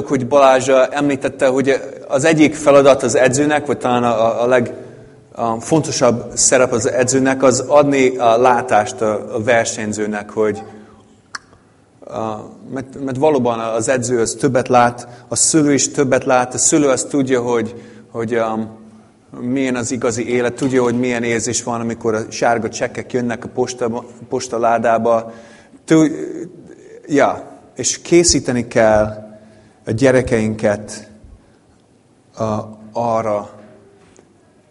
hogy Balázs említette, hogy az egyik feladat az edzőnek, vagy talán a, a legfontosabb szerep az edzőnek, az adni a látást a, a versenyzőnek, hogy a, mert, mert valóban az edző az többet lát, a szülő is többet lát, a szülő azt tudja, hogy, hogy um, milyen az igazi élet, tudja, hogy milyen érzés van, amikor a sárga csekkek jönnek a posta, postaládába. Tud, ja, és készíteni kell a gyerekeinket a, arra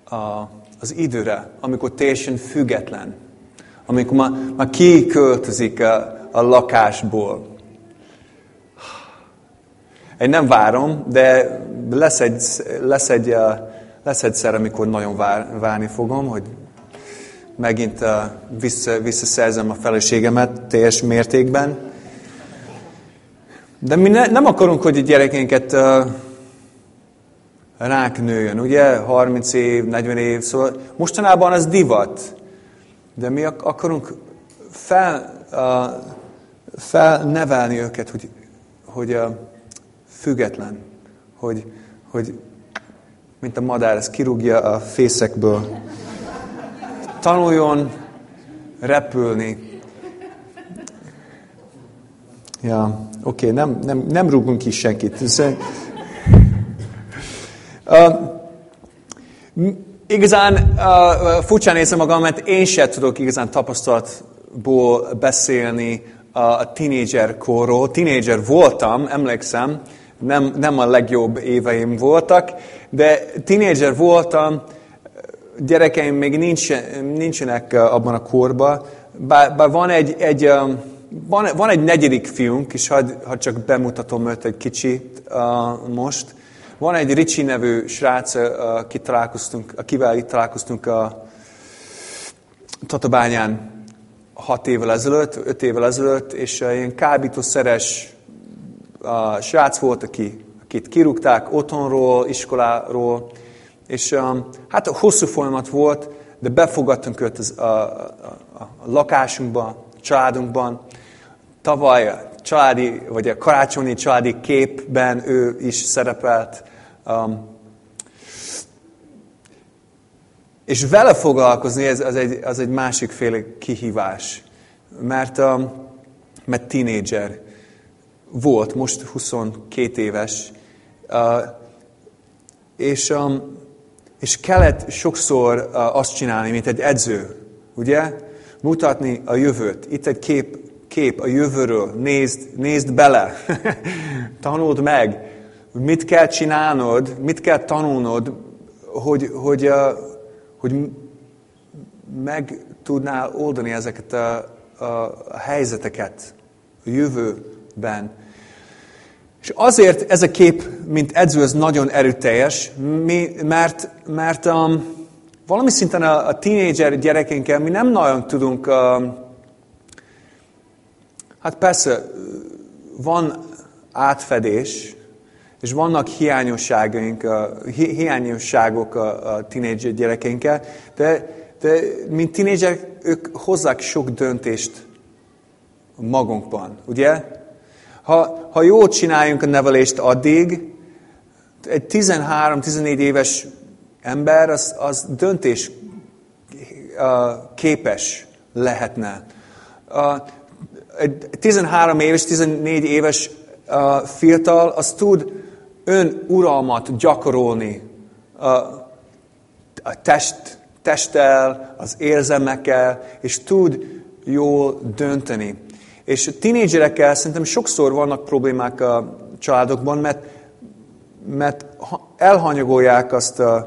a, az időre, amikor teljesen független, amikor már, már kiköltözik a, a lakásból. Én nem várom, de lesz, egy, lesz, egy, lesz egyszer, amikor nagyon vár, várni fogom, hogy megint vissza, visszaszerzem a feleségemet teljes mértékben. De mi ne, nem akarunk, hogy a gyerekeinket uh, ránk nőjön, ugye? 30 év, 40 év, szóval mostanában az divat. De mi akarunk fel, uh, felnevelni őket, hogy, hogy uh, független, hogy, hogy mint a madár, ez kirúgja a fészekből. Tanuljon repülni, Ja, oké, okay, nem, nem, nem rúgunk ki senkit. Uh, igazán uh, furcsán érzem magam, mert én sem tudok igazán tapasztalatból beszélni a tínédzser korról. Tínédzser voltam, emlékszem, nem, nem a legjobb éveim voltak, de tínédzser voltam, gyerekeim még nincsen, nincsenek abban a korban, bár, bár van egy, egy um, van, van egy negyedik fiunk, és ha, csak bemutatom őt egy kicsit uh, most. Van egy Ricsi nevű srác, uh, aki találkoztunk, akivel itt találkoztunk a Tatabányán hat évvel ezelőtt, öt évvel ezelőtt, és uh, ilyen kábítószeres uh, srác volt, aki, akit kirúgták otthonról, iskoláról, és um, hát hosszú folyamat volt, de befogadtunk őt a, a, a lakásunkba, a családunkban, Tavaly a családi, vagy a karácsonyi családi képben ő is szerepelt. Um, és vele foglalkozni, ez, az, egy, az egy másik féle kihívás. Mert, um, mert tínédzser volt, most 22 éves, uh, és, um, és kellett sokszor uh, azt csinálni, mint egy edző, ugye? Mutatni a jövőt. Itt egy kép kép a jövőről. Nézd, nézd bele. Tanuld meg. Mit kell csinálnod, mit kell tanulnod, hogy, hogy, hogy meg tudnál oldani ezeket a, a, a helyzeteket a jövőben. És azért ez a kép, mint edző, ez nagyon erőteljes, mi, mert, mert um, valami szinten a, a tínédzser gyerekeinkkel mi nem nagyon tudunk um, Hát persze, van átfedés, és vannak hiányosságaink, hi hiányosságok a, a tínédzser gyerekeinkkel, de, de mint tínédzserek, ők hozzák sok döntést magunkban, ugye? Ha, ha jól csináljunk a nevelést addig, egy 13-14 éves ember az, az döntés képes lehetne 13 éves, 14 éves fiatal, az tud önuralmat gyakorolni a test, testtel, az érzelmekkel, és tud jól dönteni. És a tínédzserekkel szerintem sokszor vannak problémák a családokban, mert, mert elhanyagolják azt a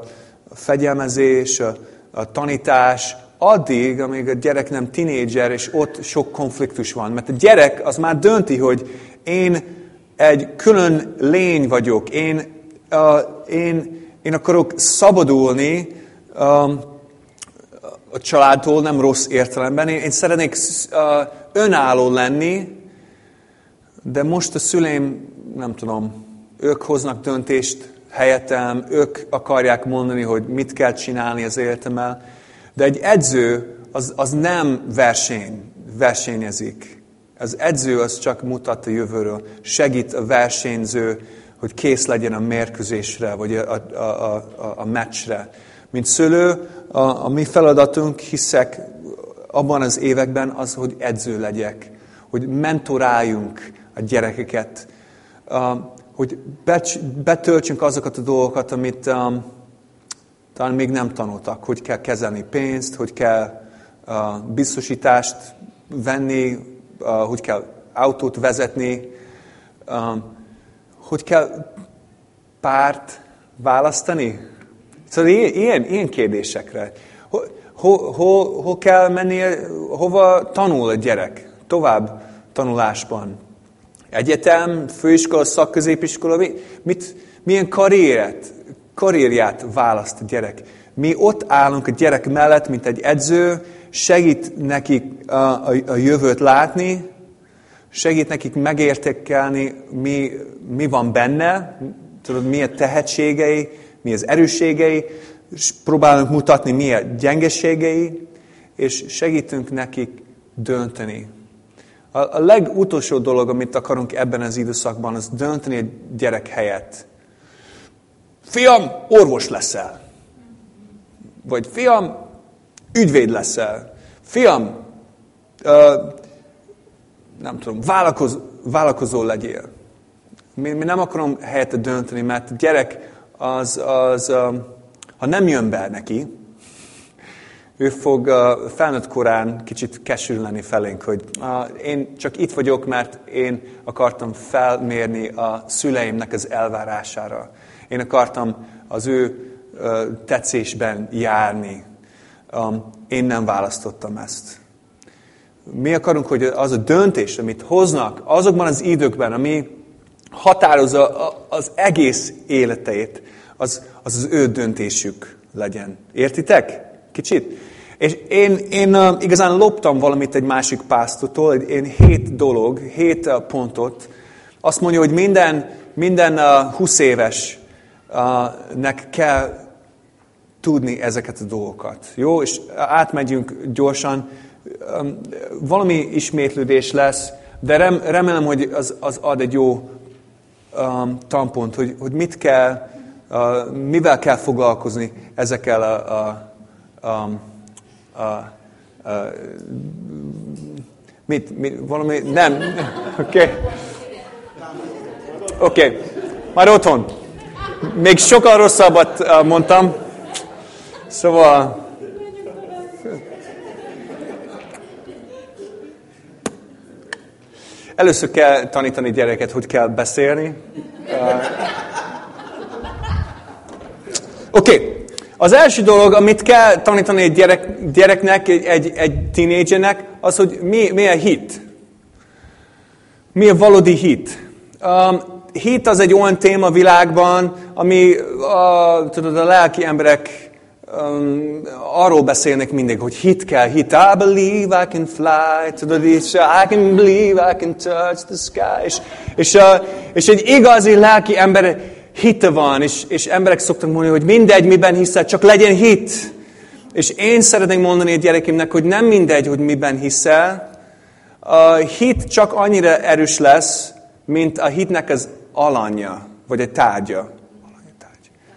fegyelmezés, a, a tanítás, addig, amíg a gyerek nem tinédzser, és ott sok konfliktus van. Mert a gyerek az már dönti, hogy én egy külön lény vagyok, én, uh, én, én akarok szabadulni um, a családtól, nem rossz értelemben. Én, én szeretnék uh, önálló lenni, de most a szüleim, nem tudom, ők hoznak döntést helyettem, ők akarják mondani, hogy mit kell csinálni az életemmel. De egy edző az, az nem verseny, versenyezik. Az edző az csak mutat a jövőről, segít a versenyző hogy kész legyen a mérkőzésre, vagy a, a, a, a, a meccsre. Mint szülő, a, a mi feladatunk, hiszek abban az években az, hogy edző legyek, hogy mentoráljunk a gyerekeket, hogy betöltsünk azokat a dolgokat, amit um, talán még nem tanultak, hogy kell kezelni pénzt, hogy kell biztosítást venni, hogy kell autót vezetni, um, hogy kell párt választani. Szóval ilyen, ilyen kérdésekre. Hol, hol, hol kell menni, hova tanul a gyerek? Tovább tanulásban. Egyetem, főiskola, szakközépiskola, mit, milyen karrieret, karrierját választ a gyerek. Mi ott állunk a gyerek mellett, mint egy edző, segít nekik a, a, a jövőt látni, segít nekik megértékelni, mi, mi van benne, tudod, mi a tehetségei, mi az erősségei, és próbálunk mutatni, mi a gyengeségei, és segítünk nekik dönteni. A, a legutolsó dolog, amit akarunk ebben az időszakban, az dönteni egy gyerek helyett. Fiam, orvos leszel. Vagy fiam, ügyvéd leszel. Fiam, uh, nem tudom, vállalkoz, vállalkozó legyél. Mi, mi nem akarom helyette dönteni, mert gyerek az, az ha nem jön be neki, ő fog felnőtt korán kicsit kesülni felénk, hogy én csak itt vagyok, mert én akartam felmérni a szüleimnek az elvárására. Én akartam az ő tetszésben járni. Én nem választottam ezt. Mi akarunk, hogy az a döntés, amit hoznak azokban az időkben, ami határozza az egész életét, az az, az ő döntésük legyen. Értitek? Kicsit? És én, én igazán loptam valamit egy másik pásztotól, én hét dolog, hét pontot. Azt mondja, hogy minden, minden uh, 20 éves nek kell tudni ezeket a dolgokat. Jó? És átmegyünk gyorsan. Valami ismétlődés lesz, de rem, remélem, hogy az, az ad egy jó um, tampont, hogy, hogy mit kell, uh, mivel kell foglalkozni ezekkel a, a, a, a, a mit, mit, valami, nem, oké. Okay. Oké, okay. már otthon. Még sokkal rosszabbat uh, mondtam. Szóval, Először kell tanítani gyereket, hogy kell beszélni. Uh, Oké. Okay. Az első dolog, amit kell tanítani egy gyerek, gyereknek, egy, egy, egy tínédzsernek, az, hogy mi, mi a hit. Mi a valódi hit. Um, hit az egy olyan téma világban, ami a, tudod, a lelki emberek um, arról beszélnek mindig, hogy hit kell, hit. I believe I can fly, tudod, és I can believe I can touch the sky. És, és, és egy igazi lelki ember hite van, és, és emberek szoktak mondani, hogy mindegy, miben hiszel, csak legyen hit. És én szeretnék mondani a gyerekemnek, hogy nem mindegy, hogy miben hiszel. A hit csak annyira erős lesz, mint a hitnek az alanya, vagy egy tárgya.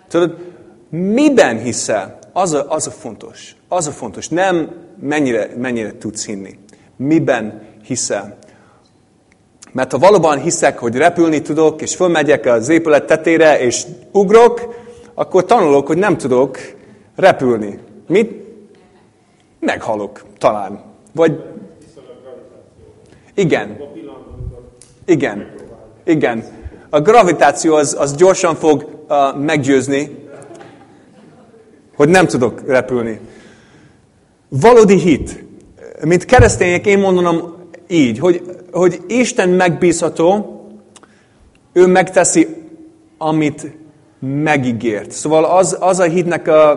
Tudod, miben hiszel? Az a, az a fontos. Az a fontos. Nem mennyire, mennyire tudsz hinni. Miben hiszel. Mert ha valóban hiszek, hogy repülni tudok, és fölmegyek az épület tetére, és ugrok, akkor tanulok, hogy nem tudok repülni. Mit? Meghalok, talán. Vagy... Igen. Igen. Igen. A gravitáció az, az gyorsan fog uh, meggyőzni, hogy nem tudok repülni. Valódi hit. Mint keresztények én mondanom így, hogy, hogy Isten megbízható, ő megteszi, amit megígért. Szóval az, az a hitnek a,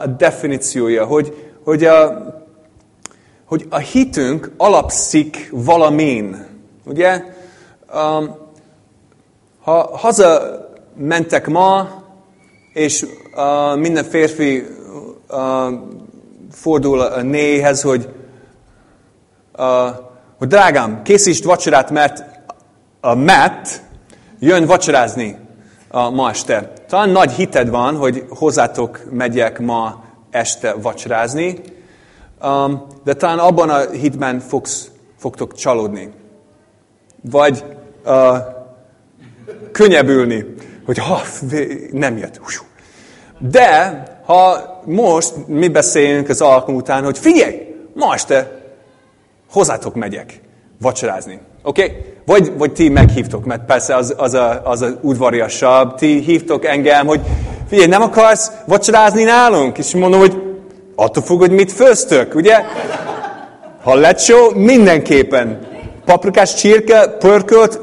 a definíciója, hogy, hogy, a, hogy a hitünk alapszik valamin. Ugye? Um, ha haza mentek ma, és uh, minden férfi uh, fordul a néhez, hogy, uh, hogy drágám, készítsd vacsorát, mert a Matt jön vacsorázni. a ma este. Talán nagy hited van, hogy hozzátok megyek ma este vacsorázni, um, de talán abban a hitben fogsz, fogtok csalódni. Vagy uh, könnyebbülni, hogy ha, nem jött. De ha most mi beszélünk az alkalom után, hogy figyelj, ma este hozzátok megyek vacsorázni. Oké? Okay? Vagy, vagy ti meghívtok, mert persze az, az, a, az a udvariasabb. Ti hívtok engem, hogy figyelj, nem akarsz vacsorázni nálunk? És mondom, hogy attól függ, hogy mit főztök, ugye? Ha lecsó, mindenképpen. Paprikás csirke, pörkölt,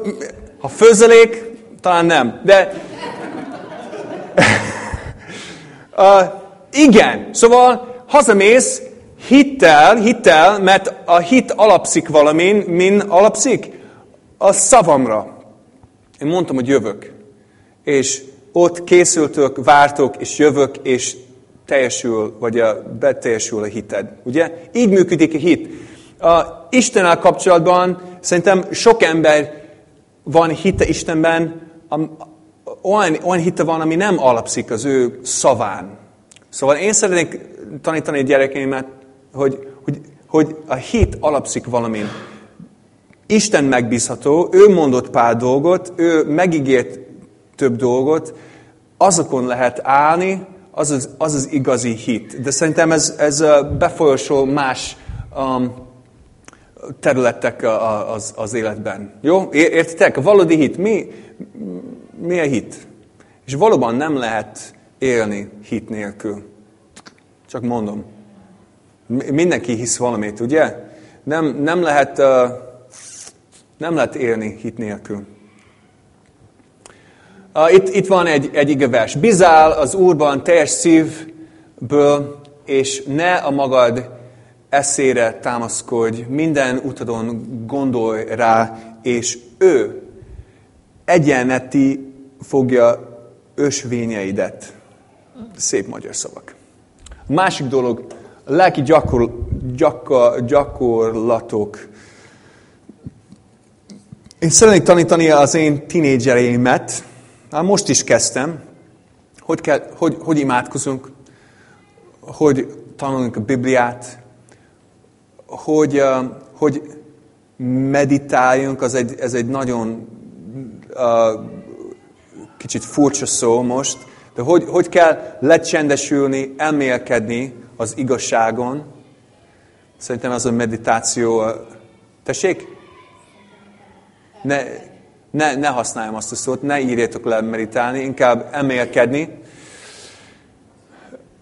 ha főzelék, talán nem. De uh, igen, szóval hazamész hittel, hittel, mert a hit alapszik valamin, min alapszik? A szavamra. Én mondtam, hogy jövök. És ott készültök, vártok, és jövök, és teljesül, vagy a, beteljesül a hited. Ugye? Így működik a hit. A Istennel kapcsolatban szerintem sok ember van hite Istenben, olyan, olyan hite van, ami nem alapszik az ő szaván. Szóval én szeretnék tanítani a gyerekeimet, hogy, hogy, hogy a hit alapszik valamin. Isten megbízható, ő mondott pár dolgot, ő megígért több dolgot, azokon lehet állni, az az, az, az igazi hit. De szerintem ez, ez befolyasol más um, területek az, az életben. Jó? Értitek? A valódi hit. Mi, mi a hit? És valóban nem lehet élni hit nélkül. Csak mondom. Mindenki hisz valamit, ugye? Nem, nem, lehet, nem lehet élni hit nélkül. Itt, itt van egy, egy igevers. Bizál az Úrban teljes szívből, és ne a magad eszére támaszkodj, minden utadon gondolj rá, és ő egyenleti fogja ösvényeidet. Szép magyar szavak. Másik dolog, a lelki gyakor, gyakor, gyakorlatok. Én szeretnék tanítani az én tinédzsereimet, már most is kezdtem, hogy, kell, hogy, hogy imádkozunk, hogy tanulunk a Bibliát, hogy, hogy meditáljunk, az egy, ez egy nagyon uh, kicsit furcsa szó most, de hogy, hogy kell lecsendesülni, elmélkedni az igazságon. Szerintem az a meditáció... Tessék? Ne, ne, ne használjam azt a szót, ne írjátok le meditálni, inkább emelkedni.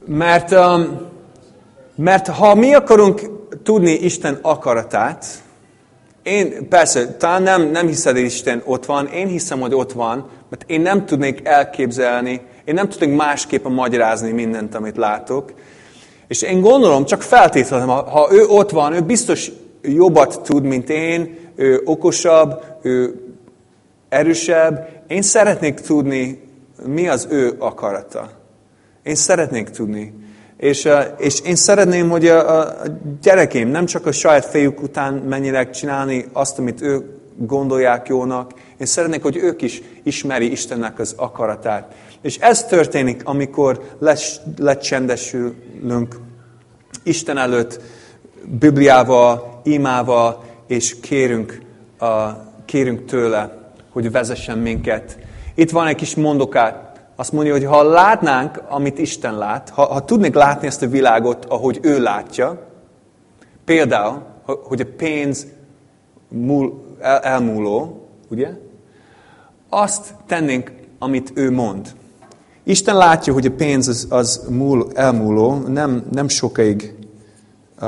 Mert, um, mert ha mi akarunk tudni Isten akaratát, én persze, talán nem, nem hiszed, hogy Isten ott van, én hiszem, hogy ott van, mert én nem tudnék elképzelni, én nem tudnék másképpen magyarázni mindent, amit látok. És én gondolom, csak feltételem, ha, ha ő ott van, ő biztos jobbat tud, mint én, ő okosabb, ő erősebb. Én szeretnék tudni, mi az ő akarata. Én szeretnék tudni. És, és én szeretném, hogy a, a gyerekeim nem csak a saját fejük után menjenek csinálni azt, amit ők gondolják jónak. Én szeretnék, hogy ők is ismeri Istennek az akaratát. És ez történik, amikor lecsendesülünk Isten előtt, Bibliával, imával, és kérünk, uh, kérünk tőle, hogy vezessen minket. Itt van egy kis mondokát, azt mondja, hogy ha látnánk, amit Isten lát, ha, ha tudnék látni ezt a világot, ahogy ő látja, például, hogy a pénz múl, el, elmúló, ugye? Azt tennénk, amit ő mond. Isten látja, hogy a pénz az, az múl, elmúló, nem, nem sokáig uh,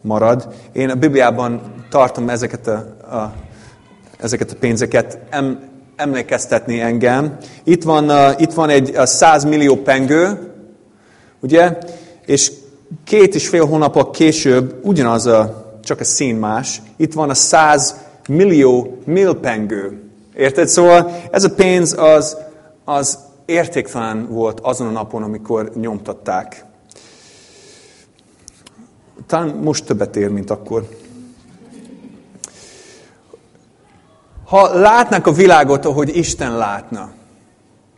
marad. Én a Bibliában tartom ezeket a, a, ezeket a pénzeket, em, emlékeztetni engem. Itt van, uh, itt van egy uh, 100 millió pengő, ugye? És két és fél hónapok később ugyanaz a, csak a szín más. Itt van a 100 millió milpengő. Érted? Szóval ez a pénz az, az értéktelen volt azon a napon, amikor nyomtatták. Talán most többet ér, mint akkor. Ha látnak a világot, ahogy Isten látna,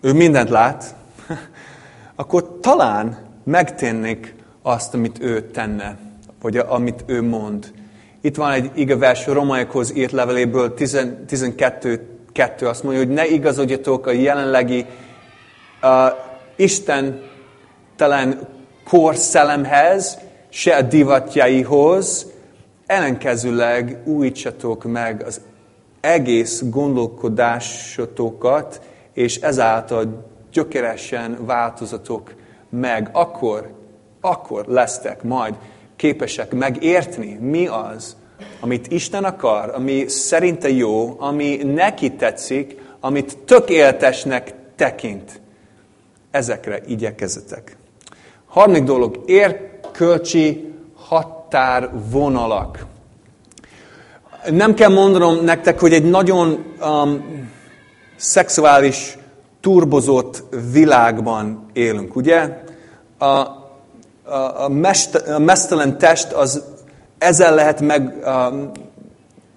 ő mindent lát, akkor talán megtennék azt, amit ő tenne, vagy amit ő mond. Itt van egy igavers Romaikhoz írt leveléből 12 2 azt mondja, hogy ne igazodjatok a jelenlegi uh, Isten telen korszelemhez, se a divatjaihoz, ellenkezőleg újítsatok meg az egész gondolkodásotokat, és ezáltal gyökeresen változatok meg. Akkor, akkor lesztek majd képesek megértni, mi az, amit Isten akar, ami szerinte jó, ami neki tetszik, amit tökéletesnek tekint. Ezekre igyekezetek. Harmadik dolog, érkölcsi határvonalak. Nem kell mondanom nektek, hogy egy nagyon um, szexuális, turbozott világban élünk, ugye? A, a, a, mest, a mesztelen test az ezzel lehet, meg, um,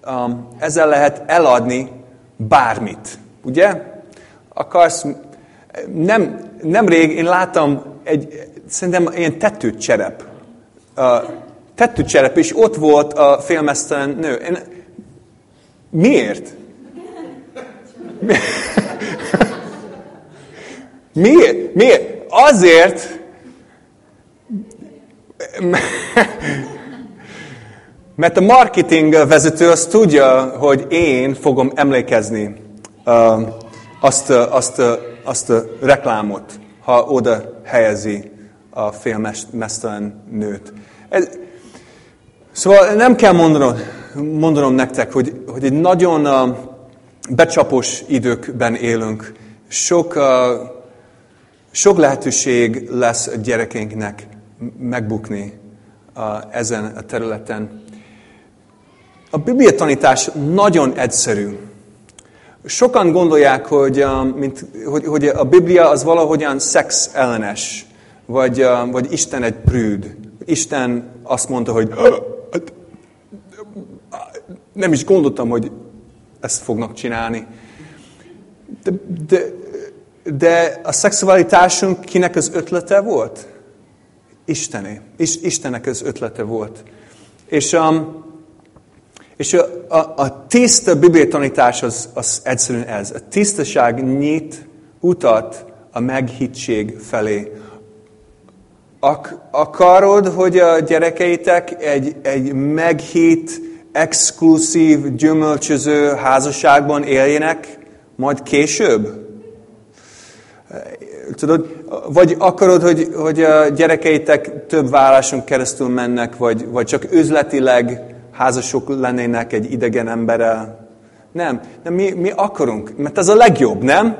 um, ezzel lehet eladni bármit, ugye? Akarsz, nem, nemrég én láttam egy, szerintem ilyen tetőcserep. Uh, tetőcserep, és ott volt a félmeztelen nő. Én, miért? miért? Miért? Azért, mert a marketing vezető az tudja, hogy én fogom emlékezni azt, azt, azt a reklámot, ha oda helyezi a félmesztelen nőt. Ez, szóval nem kell mondanom, mondanom nektek, hogy, hogy egy nagyon becsapos időkben élünk. Sok, sok lehetőség lesz a gyerekeinknek megbukni ezen a területen. A Biblia tanítás nagyon egyszerű. Sokan gondolják, hogy, mint, hogy, hogy a Biblia az valahogyan szex ellenes, vagy, vagy Isten egy prűd. Isten azt mondta, hogy nem is gondoltam, hogy ezt fognak csinálni. De, de, de a szexualitásunk kinek az ötlete volt? Istené. És Istennek az ötlete volt. És um, és a, a, a tiszta bibliatanítás az, az egyszerűen ez. A tisztaság nyit utat a meghittség felé. Ak, akarod, hogy a gyerekeitek egy, egy meghitt, exkluzív, gyümölcsöző házasságban éljenek majd később? Tudod, vagy akarod, hogy, hogy a gyerekeitek több válláson keresztül mennek, vagy, vagy csak üzletileg házasok lennének egy idegen emberrel. Nem, nem mi, mi akarunk, mert ez a legjobb, nem?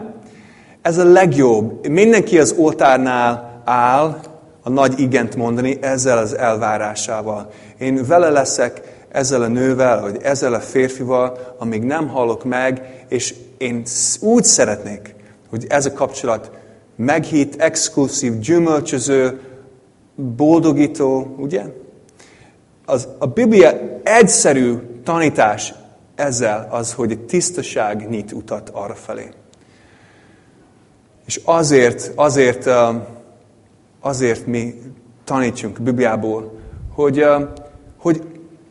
Ez a legjobb. Mindenki az oltárnál áll, a nagy igent mondani ezzel az elvárásával. Én vele leszek ezzel a nővel, vagy ezzel a férfival, amíg nem hallok meg, és én úgy szeretnék, hogy ez a kapcsolat meghitt, exkluzív, gyümölcsöző, boldogító, ugye? az, a Biblia egyszerű tanítás ezzel az, hogy tisztaság nyit utat arra felé. És azért, azért, azért mi tanítsunk Bibliából, hogy, hogy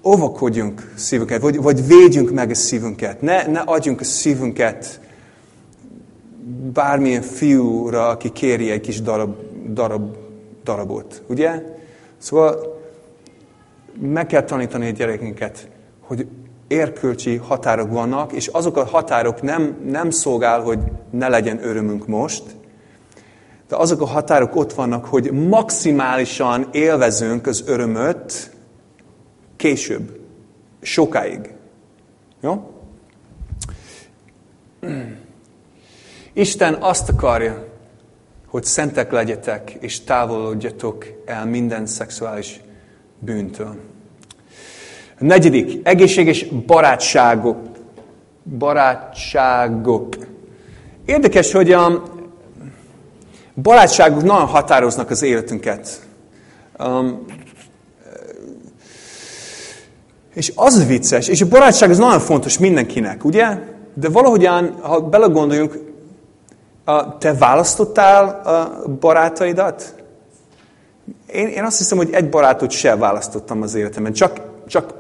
óvakodjunk szívünket, vagy, vagy védjünk meg a szívünket. Ne, ne adjunk a szívünket bármilyen fiúra, aki kéri egy kis darab, darab, darabot. Ugye? Szóval meg kell tanítani a gyerekünket, hogy érkölcsi határok vannak, és azok a határok nem, nem szolgál, hogy ne legyen örömünk most, de azok a határok ott vannak, hogy maximálisan élvezünk az örömöt később, sokáig. Jó? Isten azt akarja, hogy szentek legyetek, és távolodjatok el minden szexuális bűntől. A negyedik, egészséges barátságok. Barátságok. Érdekes, hogy a barátságok nagyon határoznak az életünket. Um, és az vicces, és a barátság az nagyon fontos mindenkinek, ugye? De valahogyan, ha belegondoljunk, te választottál a barátaidat? Én, én azt hiszem, hogy egy barátot sem választottam az életemben, csak, csak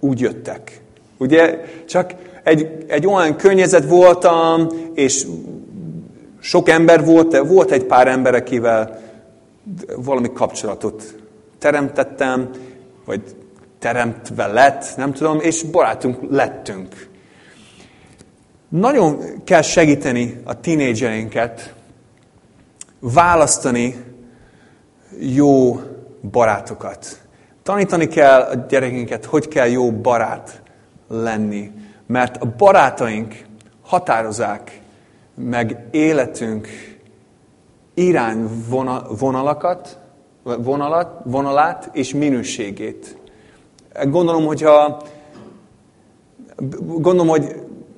úgy jöttek. Ugye, csak egy, egy olyan környezet voltam, és sok ember volt, volt egy pár ember, akivel valami kapcsolatot teremtettem, vagy teremtve lett, nem tudom, és barátunk lettünk. Nagyon kell segíteni a tínédzsereinket választani jó barátokat. Tanítani kell a gyerekeinket, hogy kell jó barát lenni. Mert a barátaink határozzák meg életünk irányvonalakat, vonalat, vonalát és minőségét. Gondolom, hogyha gondolom, hogy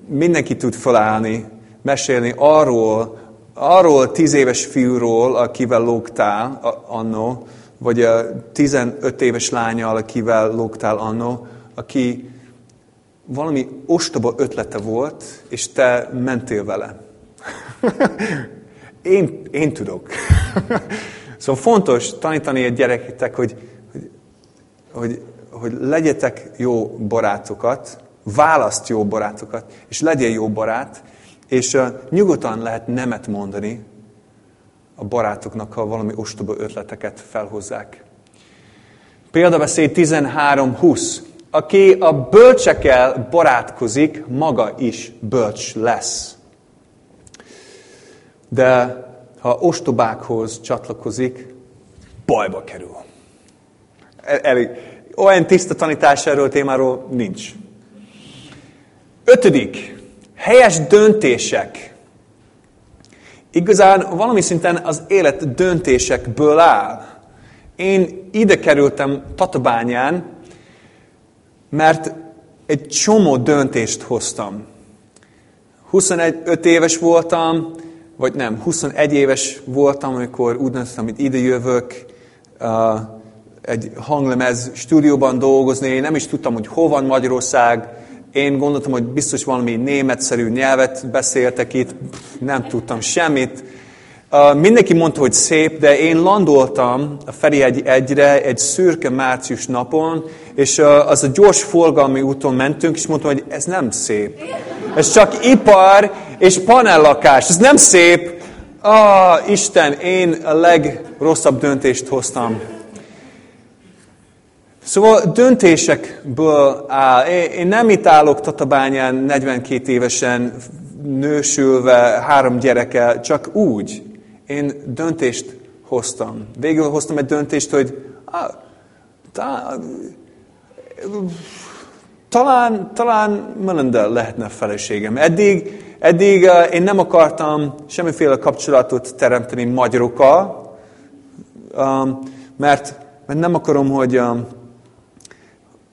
mindenki tud felállni, mesélni arról, arról tíz éves fiúról, akivel lógtál annó, vagy a 15 éves lányal, akivel lógtál annó, aki valami ostoba ötlete volt, és te mentél vele. én, én tudok. szóval fontos tanítani a gyerekeknek, hogy, hogy, hogy, hogy legyetek jó barátokat, választ jó barátokat, és legyél jó barát, és nyugodtan lehet nemet mondani a barátoknak, ha valami ostoba ötleteket felhozzák. Példabeszéd 13.20. Aki a bölcsekkel barátkozik, maga is bölcs lesz. De ha ostobákhoz csatlakozik, bajba kerül. Elég. Olyan tiszta tanítás erről témáról nincs. Ötödik, helyes döntések. Igazán valami szinten az élet döntésekből áll. Én ide kerültem Tatabányán, mert egy csomó döntést hoztam. 21 éves voltam, vagy nem, 21 éves voltam, amikor úgy döntöttem, hogy ide jövök, egy hanglemez stúdióban dolgozni, nem is tudtam, hogy hol van Magyarország, én gondoltam, hogy biztos valami németszerű nyelvet beszéltek itt, nem tudtam semmit. Mindenki mondta, hogy szép, de én landoltam a Ferihegy egyre egy szürke március napon, és az a gyors forgalmi úton mentünk, és mondtam, hogy ez nem szép. Ez csak ipar és panellakás, ez nem szép. Ah, Isten, én a legrosszabb döntést hoztam. Szóval döntésekből áll. Én nem itt állok Tatabányán 42 évesen, nősülve, három gyerekkel, csak úgy. Én döntést hoztam. Végül hoztam egy döntést, hogy ah, tá, talán, talán Melinda lehetne feleségem. Eddig, eddig uh, én nem akartam semmiféle kapcsolatot teremteni magyarokkal, um, mert, mert nem akarom, hogy um,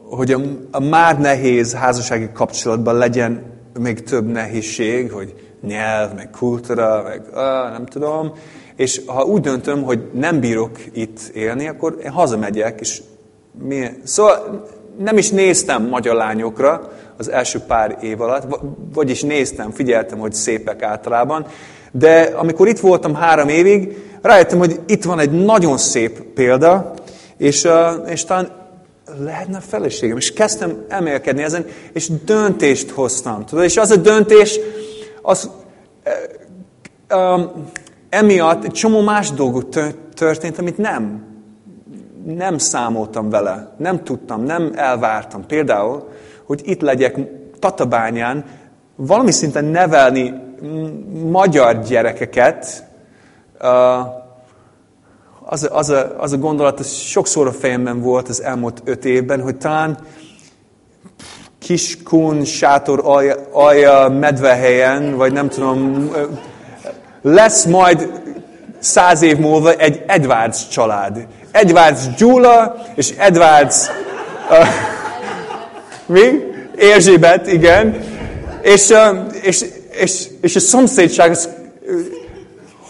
hogy a, a már nehéz házassági kapcsolatban legyen még több nehézség, hogy nyelv, meg kultúra, meg ah, nem tudom. És ha úgy döntöm, hogy nem bírok itt élni, akkor én hazamegyek, és mi... Szóval nem is néztem magyar lányokra az első pár év alatt, vagyis néztem, figyeltem, hogy szépek általában, de amikor itt voltam három évig, rájöttem, hogy itt van egy nagyon szép példa, és, és talán lehetne feleségem. És kezdtem emelkedni ezen, és döntést hoztam. Tudod? És az a döntés, az um, emiatt egy csomó más dolgot történt, amit nem. Nem számoltam vele, nem tudtam, nem elvártam. Például, hogy itt legyek Tatabányán, valami szinten nevelni magyar gyerekeket, uh, az, az, a, az a gondolat, az sokszor a fejemben volt az elmúlt öt évben, hogy talán Kiskun sátor alja, alja medvehelyen, vagy nem tudom, lesz majd száz év múlva egy Edwards család. Edwards Gyula és Edwards uh, mi? Erzsébet, igen. És, uh, és, és, és a szomszédság, az,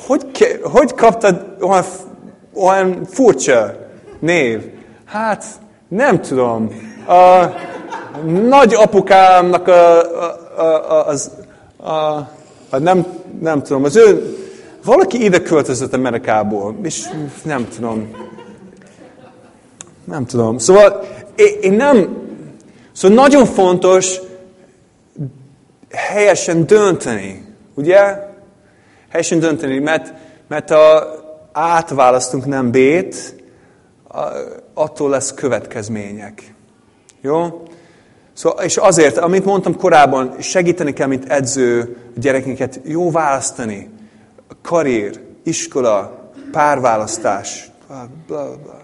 hogy, hogy kaptad olyan olyan furcsa név. Hát, nem tudom. A nagy apukámnak a, a, a, az, a, a nem, nem tudom, az ő valaki ide költözött Amerikából, és nem tudom. Nem tudom. Szóval én nem... Szóval nagyon fontos helyesen dönteni, ugye? Helyesen dönteni, mert, mert a átválasztunk nem B-t, attól lesz következmények. Jó? Szóval, és azért, amit mondtam korábban, segíteni kell, mint edző gyerekeket jó választani. Karrier, iskola, párválasztás, bla, bla, bla.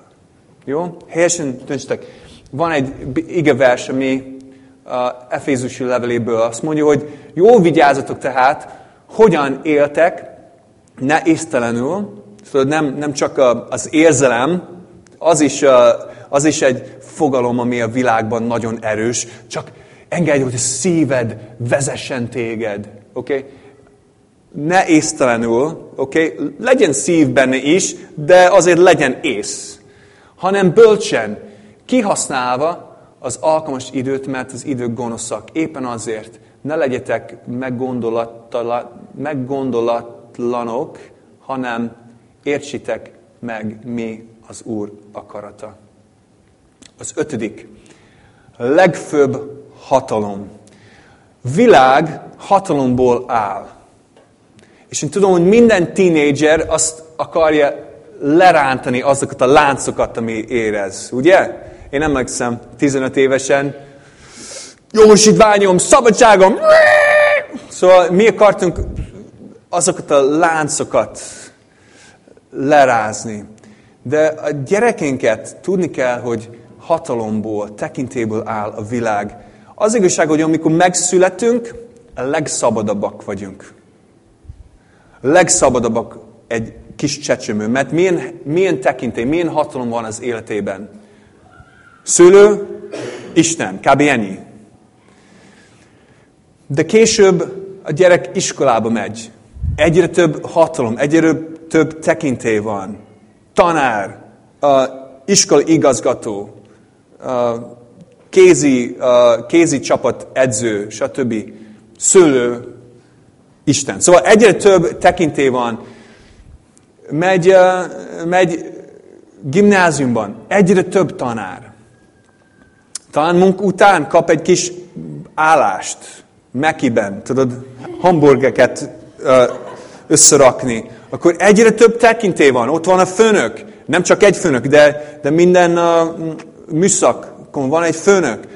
Jó? Helyesen döntsetek. Van egy igevers, ami a Efézusi leveléből azt mondja, hogy jól vigyázzatok tehát, hogyan éltek, ne észtelenül, szóval nem, nem csak az érzelem, az is, az is egy fogalom, ami a világban nagyon erős, csak engedj, hogy a szíved vezessen téged. Oké? Okay? Ne észtelenül, oké? Okay? Legyen szív benne is, de azért legyen ész. Hanem bölcsen, kihasználva az alkalmas időt, mert az idők gonoszak. Éppen azért ne legyetek meggondolatlanok, hanem értsétek meg, mi az Úr akarata. Az ötödik, legfőbb hatalom. Világ hatalomból áll. És én tudom, hogy minden tínédzser azt akarja lerántani azokat a láncokat, ami érez. Ugye? Én emlékszem, 15 évesen, jogosítványom, szabadságom, szóval mi akartunk azokat a láncokat lerázni. De a gyerekénket tudni kell, hogy hatalomból, tekintéből áll a világ. Az igazság, hogy amikor megszületünk, a legszabadabbak vagyunk. A legszabadabbak egy kis csecsemő, mert milyen, milyen tekintély, milyen hatalom van az életében. Szülő, Isten, kb. ennyi. De később a gyerek iskolába megy. Egyre több hatalom, egyre tekintély van. Tanár, iskola igazgató, kézi, kézi csapat edző, stb. Szülő, Isten. Szóval egyre több tekintély van. Megy, megy gimnáziumban, egyre több tanár. Talán munk után kap egy kis állást, Mekiben, tudod, hamburgeket összerakni. Akkor egyre több tekintély van, ott van a főnök. Nem csak egy főnök, de, de minden uh, műszakon van egy főnök.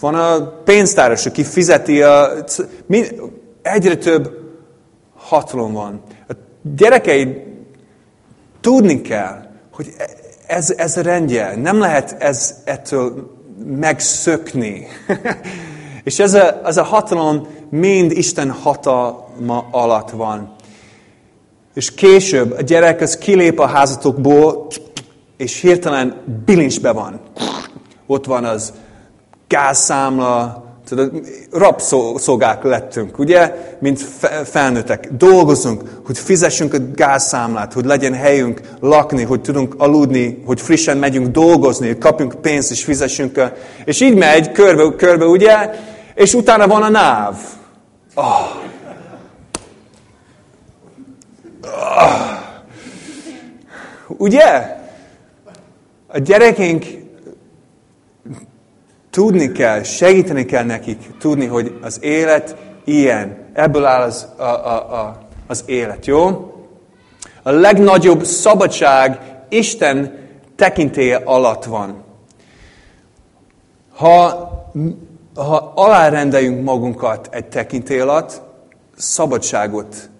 Van a pénztáros, aki fizeti a... Egyre több hatalom van. A gyerekeid tudni kell, hogy ez, ez a rendje. Nem lehet ez ettől megszökni. És ez a, ez a hatalom mind Isten hatalma alatt van. És később a gyerek az kilép a házatokból, és hirtelen bilincsbe van. Ott van az gázszámla, tudod, rabszolgák lettünk, ugye, mint felnőttek. Dolgozunk, hogy fizessünk a gázszámlát, hogy legyen helyünk lakni, hogy tudunk aludni, hogy frissen megyünk dolgozni, hogy kapjunk pénzt és fizessünk. A... És így megy körbe, körbe, ugye, és utána van a náv. Oh. Ugye? A gyerekénk tudni kell, segíteni kell nekik tudni, hogy az élet ilyen. Ebből áll az, a, a, a, az élet, jó? A legnagyobb szabadság Isten tekintélye alatt van. Ha, ha alárendeljünk magunkat egy tekintély alatt, szabadságot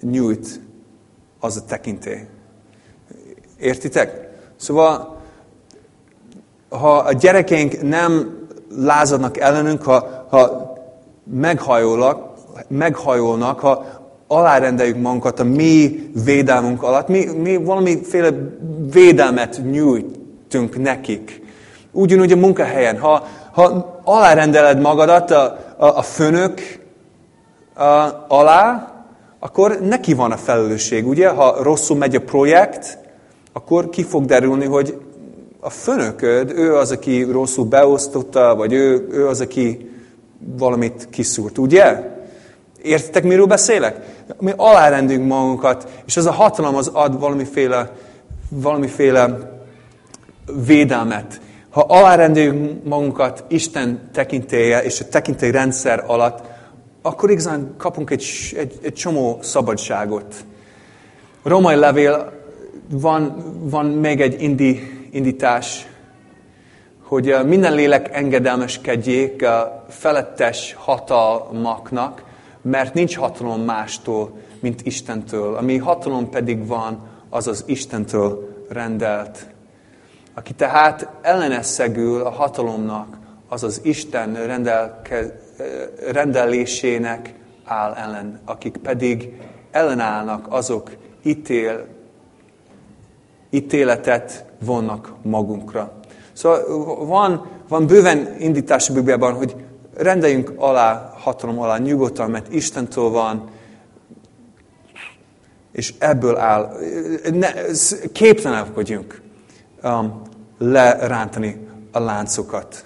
nyújt az a tekintély. Értitek? Szóval ha a gyerekeink nem lázadnak ellenünk, ha, ha meghajolnak, meghajolnak, ha alárendeljük magunkat a mi védelmünk alatt, mi, mi valamiféle védelmet nyújtunk nekik. Ugyanúgy a munkahelyen, ha, ha alárendeled magadat a, a, a főnök a, alá, akkor neki van a felelősség, ugye? Ha rosszul megy a projekt, akkor ki fog derülni, hogy a főnököd, ő az, aki rosszul beosztotta, vagy ő, ő az, aki valamit kiszúrt, ugye? Értitek, miről beszélek? mi alárendünk magunkat, és ez a hatalom az ad valamiféle, valamiféle védelmet. Ha alárendünk magunkat Isten tekintélye és a tekintély rendszer alatt, akkor igazán kapunk egy, egy, egy csomó szabadságot. A romai levél van, van még egy indi, indítás, hogy minden lélek engedelmeskedjék felettes hatalmaknak, mert nincs hatalom mástól, mint Istentől. Ami hatalom pedig van, az az Istentől rendelt. Aki tehát elleneszegül a hatalomnak, az az Isten rendelke, rendelésének áll ellen. Akik pedig ellenállnak, azok ítél, ítéletet vonnak magunkra. Szóval van, van bőven indítás a Bibliában, hogy rendeljünk alá, hatalom alá nyugodtan, mert Istentől van, és ebből áll, ne, képtelenek vagyunk um, lerántani a láncokat.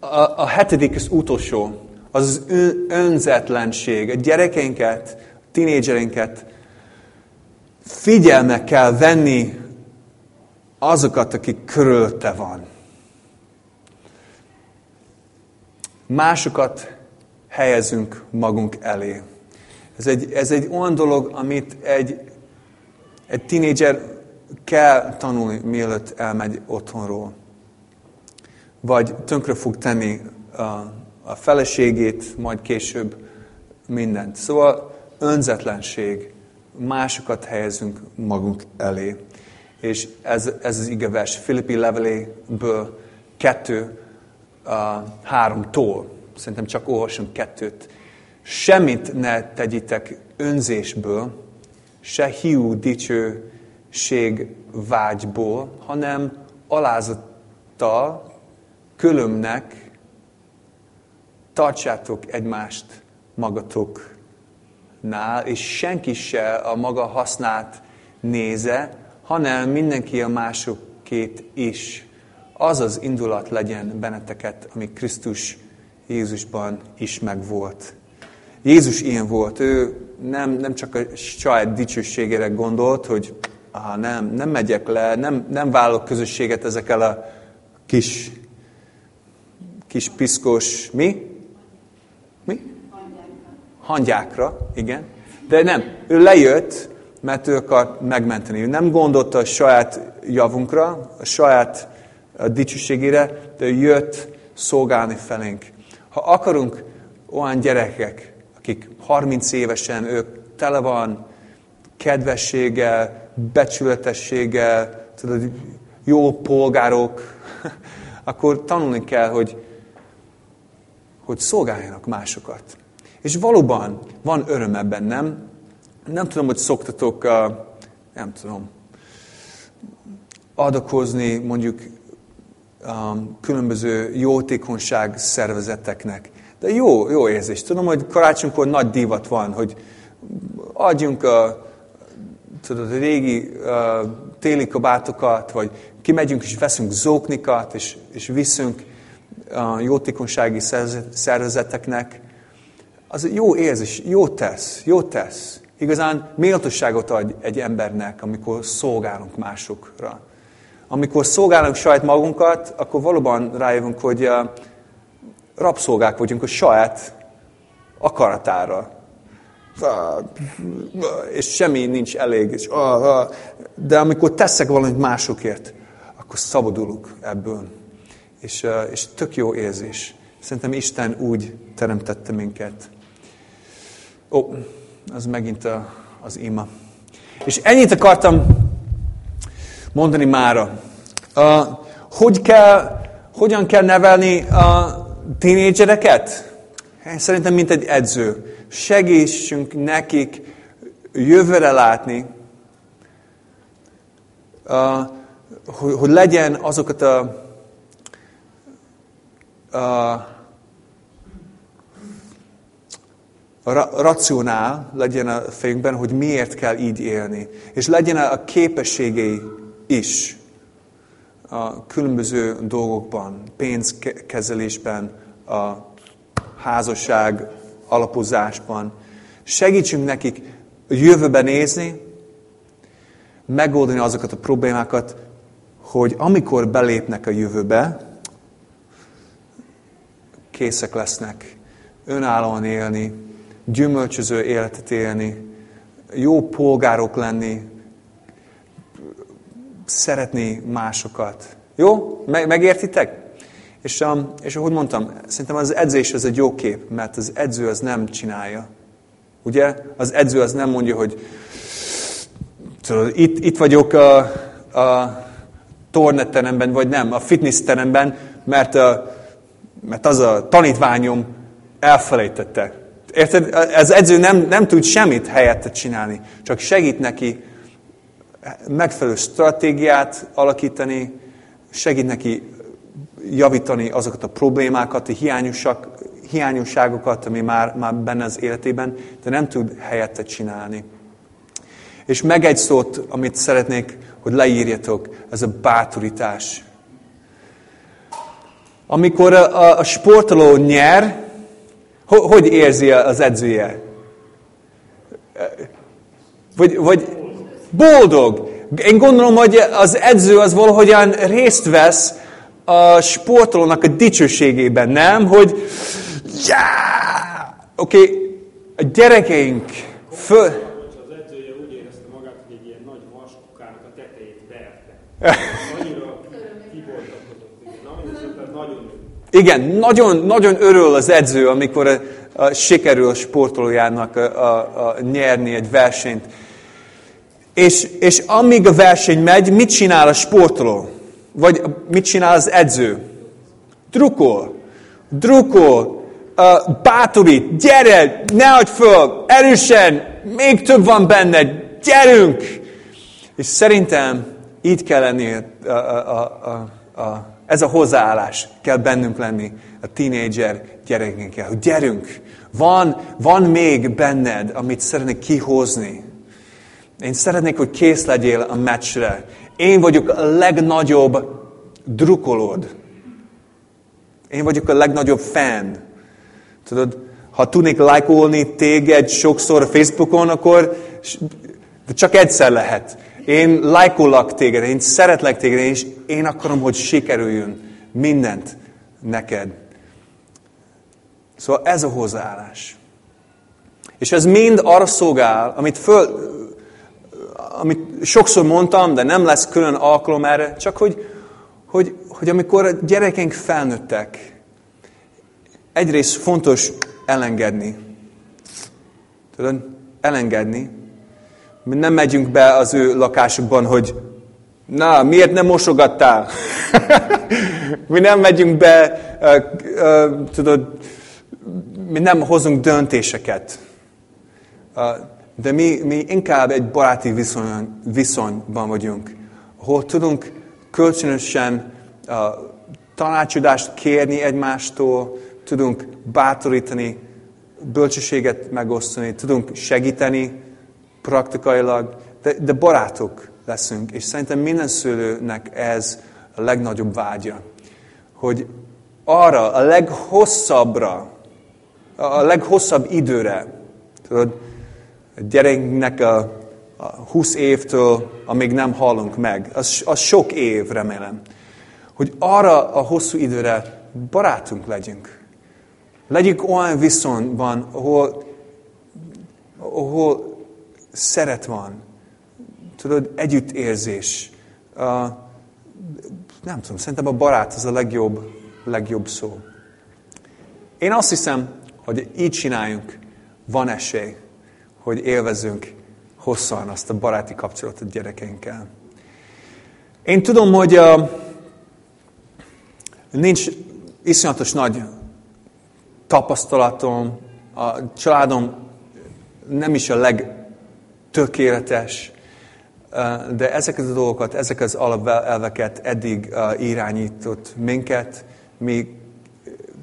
A, a hetedik, az utolsó, az az önzetlenség. A gyerekeinket, a tinédzserinket figyelme kell venni azokat, akik körülte van. Másokat helyezünk magunk elé. Ez egy, ez egy olyan dolog, amit egy, egy tínédzser kell tanulni, mielőtt elmegy otthonról. Vagy tönkre fog tenni a, a feleségét, majd később mindent. Szóval önzetlenség másokat helyezünk magunk elé. És ez, ez az ige vers Filippi leveléből kettő, uh, háromtól. Szerintem csak olvasom kettőt. Semmit ne tegyitek önzésből, se hiú dicsőség vágyból, hanem alázattal, külömnek tartsátok egymást magatok nál, és senki se a maga hasznát néze, hanem mindenki a másokét is. Az az indulat legyen benneteket, ami Krisztus Jézusban is megvolt. Jézus ilyen volt. Ő nem, nem csak a saját dicsőségére gondolt, hogy ah, nem, nem megyek le, nem, nem vállalok közösséget ezekkel a kis, kis piszkos, mi? Mi? hangyákra, igen. De nem, ő lejött, mert ő akart megmenteni. Ő nem gondolta a saját javunkra, a saját a dicsőségére, de ő jött szolgálni felénk. Ha akarunk olyan gyerekek, akik 30 évesen, ők tele van kedvességgel, becsületességgel, tudod, jó polgárok, akkor tanulni kell, hogy, hogy szolgáljanak másokat. És valóban van öröm ebben, nem? Nem tudom, hogy szoktatok, uh, nem tudom, adakozni mondjuk um, különböző jótékonyság szervezeteknek. De jó, jó érzés. Tudom, hogy karácsonykor nagy divat van, hogy adjunk a, tudod, a régi uh, téli kabátokat, vagy kimegyünk és veszünk zóknikat, és, és viszünk uh, jótékonysági szervezeteknek az jó érzés, jó tesz, jó tesz. Igazán méltóságot ad egy embernek, amikor szolgálunk másokra. Amikor szolgálunk saját magunkat, akkor valóban rájövünk, hogy rabszolgák vagyunk a saját akaratára. És semmi nincs elég. De amikor teszek valamit másokért, akkor szabadulok ebből. És, és tök jó érzés. Szerintem Isten úgy teremtette minket. Ó, az megint a, az ima. És ennyit akartam mondani mára. Uh, hogy kell, hogyan kell nevelni a tínédzsereket? Szerintem, mint egy edző. Segítsünk nekik jövőre látni, uh, hogy, hogy legyen azokat a, a racionál legyen a fejünkben, hogy miért kell így élni. És legyen a képességei is a különböző dolgokban, pénzkezelésben, a házasság alapozásban. Segítsünk nekik jövőben nézni, megoldani azokat a problémákat, hogy amikor belépnek a jövőbe, készek lesznek önállóan élni, gyümölcsöző életet élni, jó polgárok lenni, szeretni másokat. Jó? megértitek? És, um, és ahogy mondtam, szerintem az edzés az egy jó kép, mert az edző az nem csinálja. Ugye? Az edző az nem mondja, hogy tudod, itt, itt vagyok a, a tornetteremben, vagy nem, a fitnessteremben, mert, a, mert az a tanítványom elfelejtette. Érted? Az edző nem, nem tud semmit helyette csinálni, csak segít neki megfelelő stratégiát alakítani, segít neki javítani azokat a problémákat, a hiányosságokat, ami már, már benne az életében, de nem tud helyette csinálni. És meg egy szót, amit szeretnék, hogy leírjatok, ez a bátorítás. Amikor a, a, a sportoló nyer, hogy érzi az edzője? Vagy, vagy boldog. Én gondolom, hogy az edző az valahogyan részt vesz a sportolónak a dicsőségében, nem? Hogy yeah! oké, okay, a gyerekeink föl... Az edzője úgy érezte magát, hogy egy ilyen nagy vaskukának a tetejét verte. Annyira nagyon igen, nagyon, nagyon örül az edző, amikor a, a, sikerül a sportolójának a, a, a nyerni egy versenyt. És, és amíg a verseny megy, mit csinál a sportoló? Vagy mit csinál az edző? Drukol. Drukol. Uh, bátorít. Gyere, ne hagyd föl. Erősen. Még több van benned. Gyerünk. És szerintem így kell lenni a, a, a, a, ez a hozzáállás kell bennünk lenni a tínédzser gyerekeinkkel, hogy gyerünk, van, van még benned, amit szeretnék kihozni. Én szeretnék, hogy kész legyél a meccsre. Én vagyok a legnagyobb drukolód. Én vagyok a legnagyobb fan. Tudod, ha tudnék lájkolni téged sokszor Facebookon, akkor de csak egyszer lehet. Én lájkollak téged, én szeretlek téged, és én akarom, hogy sikerüljön mindent neked. Szóval ez a hozzáállás. És ez mind arra szolgál, amit föl, amit sokszor mondtam, de nem lesz külön alkalom erre, csak hogy, hogy, hogy amikor a gyerekeink felnőttek, egyrészt fontos elengedni. Tudod? Elengedni. Mi nem megyünk be az ő lakásukban, hogy na, miért nem mosogattál? mi nem megyünk be, uh, uh, tudod, mi nem hozunk döntéseket. Uh, de mi, mi inkább egy baráti viszony, viszonyban vagyunk, ahol tudunk kölcsönösen uh, tanácsadást kérni egymástól, tudunk bátorítani, bölcsességet megosztani, tudunk segíteni praktikailag, de, de barátok leszünk. És szerintem minden szülőnek ez a legnagyobb vágya, hogy arra, a leghosszabbra, a leghosszabb időre, tudod, a gyereknek a, a 20 évtől, amíg nem halunk meg, az, az sok év, remélem, hogy arra a hosszú időre barátunk legyünk. Legyünk olyan viszonyban, ahol, ahol szeret van, tudod, együttérzés. Uh, nem tudom, szerintem a barát az a legjobb, legjobb szó. Én azt hiszem, hogy így csináljunk, van esély, hogy élvezünk hosszan azt a baráti kapcsolatot gyerekeinkkel. Én tudom, hogy uh, nincs iszonyatos nagy tapasztalatom, a családom nem is a legtökéletes, uh, de ezeket a dolgokat, ezek az alapelveket eddig irányított minket, mi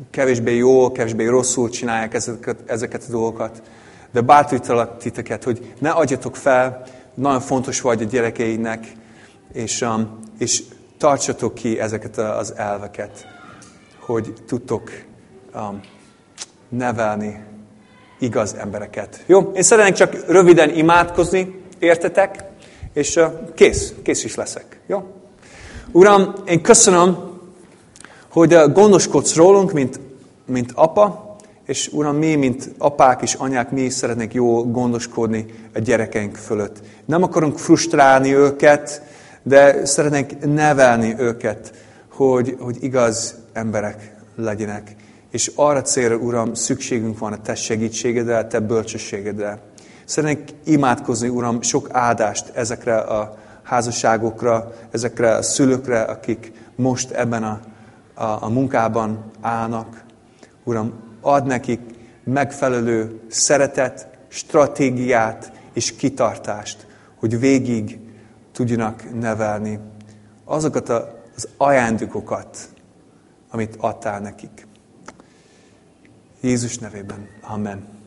kevésbé jól, kevésbé rosszul csinálják ezeket, ezeket a dolgokat. De bátorítalak titeket, hogy ne adjatok fel, nagyon fontos vagy a gyerekeinek, és, és tartsatok ki ezeket az elveket, hogy tudtok um, nevelni igaz embereket. Jó? Én szeretnék csak röviden imádkozni, értetek? És kész, kész is leszek. Jó? Uram, én köszönöm, hogy gondoskodsz rólunk, mint, mint apa, és Uram, mi, mint apák és anyák, mi is szeretnénk jó gondoskodni a gyerekeink fölött. Nem akarunk frustrálni őket, de szeretnénk nevelni őket, hogy, hogy igaz emberek legyenek. És arra célra, Uram, szükségünk van a Te a Te bölcsességeddel. Szeretnék imádkozni, Uram, sok áldást ezekre a házasságokra, ezekre a szülőkre, akik most ebben a, a, a munkában állnak. Uram, ad nekik megfelelő szeretet, stratégiát és kitartást, hogy végig tudjanak nevelni azokat az ajándékokat, amit adtál nekik. Jézus nevében. Amen.